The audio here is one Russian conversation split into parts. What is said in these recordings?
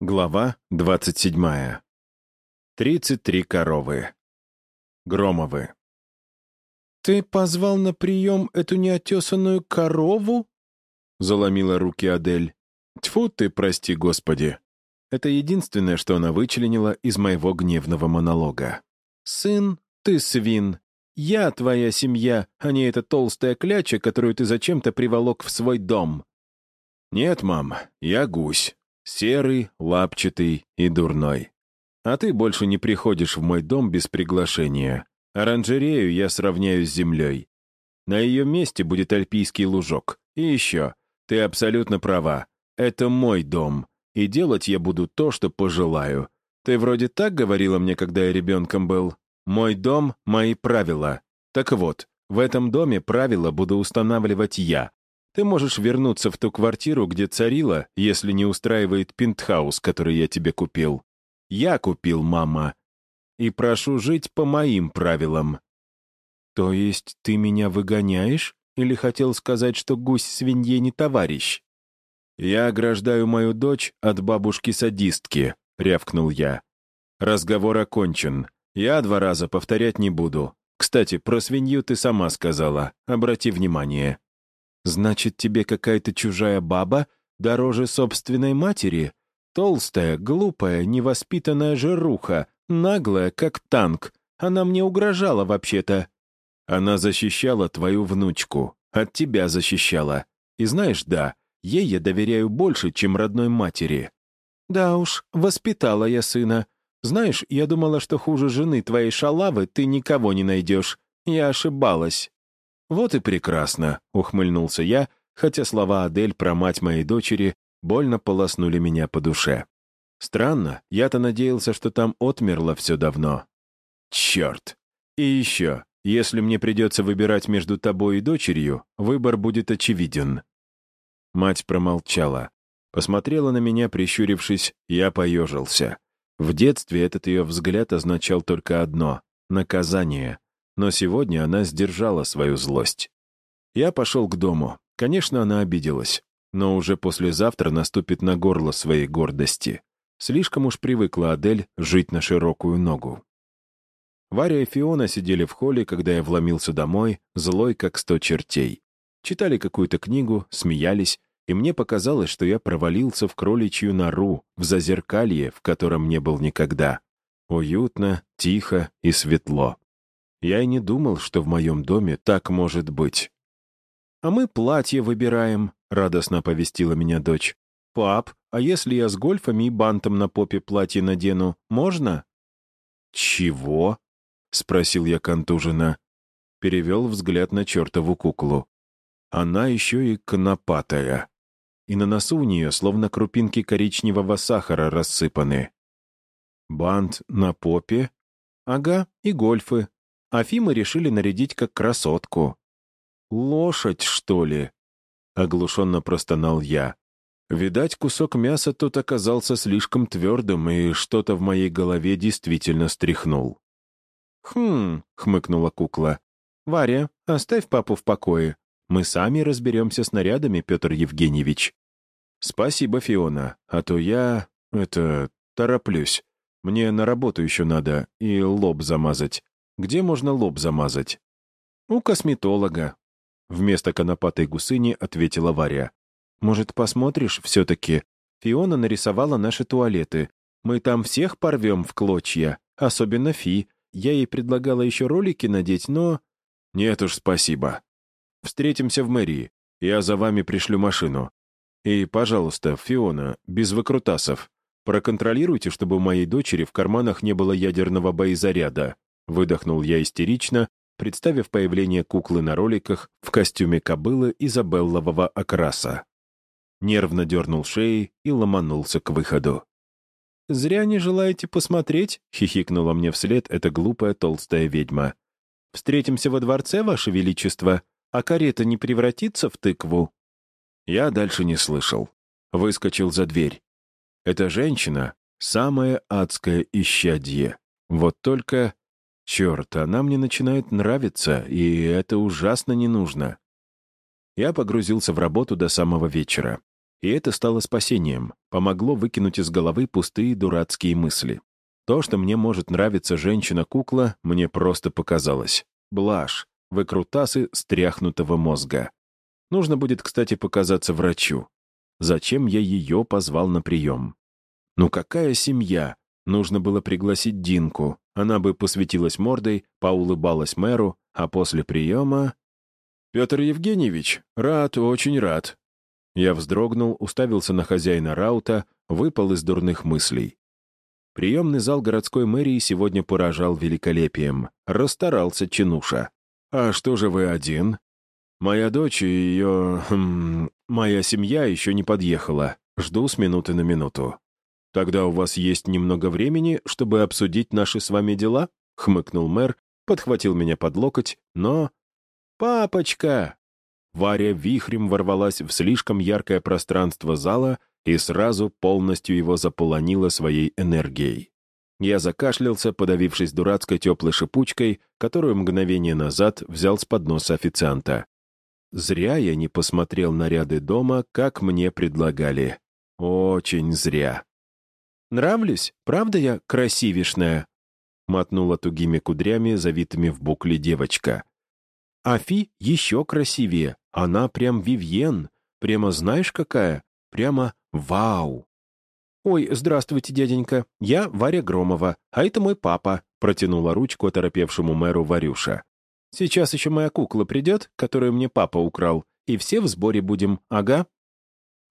Глава 27. 33 коровы. Громовы. «Ты позвал на прием эту неотесанную корову?» — заломила руки Адель. «Тьфу ты, прости, Господи!» Это единственное, что она вычленила из моего гневного монолога. «Сын, ты свин. Я твоя семья, а не эта толстая кляча, которую ты зачем-то приволок в свой дом». «Нет, мам, я гусь. Серый, лапчатый и дурной. А ты больше не приходишь в мой дом без приглашения. Оранжерею я сравняю с землей. На ее месте будет альпийский лужок. И еще, ты абсолютно права. Это мой дом, и делать я буду то, что пожелаю. Ты вроде так говорила мне, когда я ребенком был. Мой дом — мои правила. Так вот, в этом доме правила буду устанавливать я, ты можешь вернуться в ту квартиру, где царила, если не устраивает пентхаус, который я тебе купил. Я купил, мама. И прошу жить по моим правилам». «То есть ты меня выгоняешь? Или хотел сказать, что гусь свинье не товарищ?» «Я ограждаю мою дочь от бабушки-садистки», — рявкнул я. «Разговор окончен. Я два раза повторять не буду. Кстати, про свинью ты сама сказала. Обрати внимание». Значит, тебе какая-то чужая баба дороже собственной матери? Толстая, глупая, невоспитанная жируха, наглая, как танк. Она мне угрожала вообще-то. Она защищала твою внучку. От тебя защищала. И знаешь, да, ей я доверяю больше, чем родной матери. Да уж, воспитала я сына. Знаешь, я думала, что хуже жены твоей шалавы ты никого не найдешь. Я ошибалась. «Вот и прекрасно», — ухмыльнулся я, хотя слова Адель про мать моей дочери больно полоснули меня по душе. Странно, я-то надеялся, что там отмерло все давно. Черт! И еще, если мне придется выбирать между тобой и дочерью, выбор будет очевиден. Мать промолчала. Посмотрела на меня, прищурившись, я поежился. В детстве этот ее взгляд означал только одно — наказание но сегодня она сдержала свою злость. Я пошел к дому. Конечно, она обиделась, но уже послезавтра наступит на горло своей гордости. Слишком уж привыкла Адель жить на широкую ногу. Варя и Фиона сидели в холле, когда я вломился домой, злой, как сто чертей. Читали какую-то книгу, смеялись, и мне показалось, что я провалился в кроличью нору, в зазеркалье, в котором не был никогда. Уютно, тихо и светло. Я и не думал, что в моем доме так может быть. «А мы платье выбираем», — радостно оповестила меня дочь. «Пап, а если я с гольфами и бантом на попе платье надену, можно?» «Чего?» — спросил я контуженно. Перевел взгляд на чертову куклу. Она еще и конопатая. И на носу у нее словно крупинки коричневого сахара рассыпаны. «Бант на попе?» «Ага, и гольфы», Афимы решили нарядить как красотку. «Лошадь, что ли?» — оглушенно простонал я. Видать, кусок мяса тут оказался слишком твердым, и что-то в моей голове действительно стряхнул. «Хм», — хмыкнула кукла. «Варя, оставь папу в покое. Мы сами разберемся с нарядами, Петр Евгеньевич». «Спасибо, Фиона, а то я... это... тороплюсь. Мне на работу еще надо и лоб замазать. Где можно лоб замазать? У косметолога. Вместо конопатой гусыни ответила Варя. Может, посмотришь все-таки? Фиона нарисовала наши туалеты. Мы там всех порвем в клочья, особенно Фи. Я ей предлагала еще ролики надеть, но... Нет уж, спасибо. Встретимся в мэрии. Я за вами пришлю машину. И, пожалуйста, Фиона, без выкрутасов. Проконтролируйте, чтобы у моей дочери в карманах не было ядерного боезаряда. Выдохнул я истерично, представив появление куклы на роликах в костюме кобылы изабеллового окраса. Нервно дернул шеей и ломанулся к выходу. «Зря не желаете посмотреть?» — хихикнула мне вслед эта глупая толстая ведьма. «Встретимся во дворце, Ваше Величество, а карета не превратится в тыкву?» Я дальше не слышал. Выскочил за дверь. Эта женщина — самое адское исчадье. Вот только Черт, она мне начинает нравиться, и это ужасно не нужно. Я погрузился в работу до самого вечера. И это стало спасением, помогло выкинуть из головы пустые дурацкие мысли. То, что мне может нравиться женщина-кукла, мне просто показалось. Блажь, выкрутасы стряхнутого мозга. Нужно будет, кстати, показаться врачу. Зачем я ее позвал на прием? Ну какая семья? Нужно было пригласить Динку. Она бы посветилась мордой, поулыбалась мэру, а после приема... «Петр Евгеньевич, рад, очень рад». Я вздрогнул, уставился на хозяина раута, выпал из дурных мыслей. Приемный зал городской мэрии сегодня поражал великолепием. Расстарался Чинуша. «А что же вы один?» «Моя дочь и ее... Хм, моя семья еще не подъехала. Жду с минуты на минуту». «Тогда у вас есть немного времени, чтобы обсудить наши с вами дела?» — хмыкнул мэр, подхватил меня под локоть, но... «Папочка!» Варя вихрем ворвалась в слишком яркое пространство зала и сразу полностью его заполонила своей энергией. Я закашлялся, подавившись дурацкой теплой шипучкой, которую мгновение назад взял с подноса официанта. Зря я не посмотрел наряды дома, как мне предлагали. Очень зря. «Нравлюсь? Правда я красивишная?» Мотнула тугими кудрями, завитыми в букле девочка. «Афи еще красивее. Она прям Вивьен. Прямо знаешь какая? Прямо вау!» «Ой, здравствуйте, дяденька. Я Варя Громова, а это мой папа», протянула ручку оторопевшему мэру Варюша. Сейчас еще моя кукла придет, которую мне папа украл, и все в сборе будем, ага».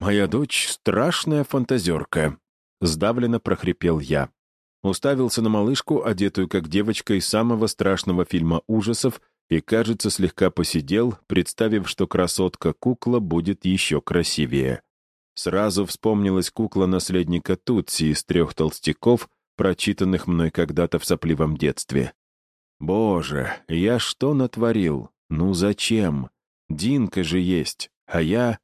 «Моя дочь — страшная фантазерка», — сдавленно прохрипел я. Уставился на малышку, одетую как девочка из самого страшного фильма ужасов, и, кажется, слегка посидел, представив, что красотка-кукла будет еще красивее. Сразу вспомнилась кукла наследника Тутси из трех толстяков, прочитанных мной когда-то в сопливом детстве. Боже, я что натворил? Ну зачем? Динка же есть, а я...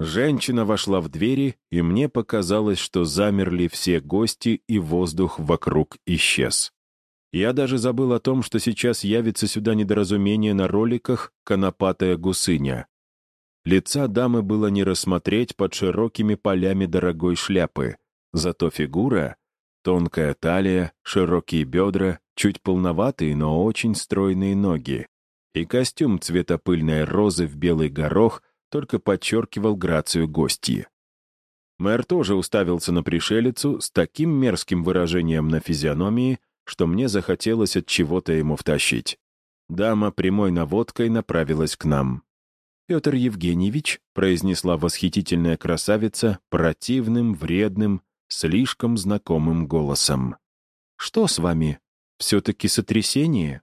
Женщина вошла в двери, и мне показалось, что замерли все гости, и воздух вокруг исчез. Я даже забыл о том, что сейчас явится сюда недоразумение на роликах «Конопатая гусыня». Лица дамы было не рассмотреть под широкими полями дорогой шляпы, зато фигура — тонкая талия, широкие бедра чуть полноватые, но очень стройные ноги. И костюм цвета пыльной розы в белый горох только подчеркивал грацию гостьи. Мэр тоже уставился на пришелицу с таким мерзким выражением на физиономии, что мне захотелось от чего-то ему втащить. Дама прямой наводкой направилась к нам. «Петр Евгеньевич», — произнесла восхитительная красавица противным, вредным, слишком знакомым голосом. «Что с вами?» Все-таки сотрясение?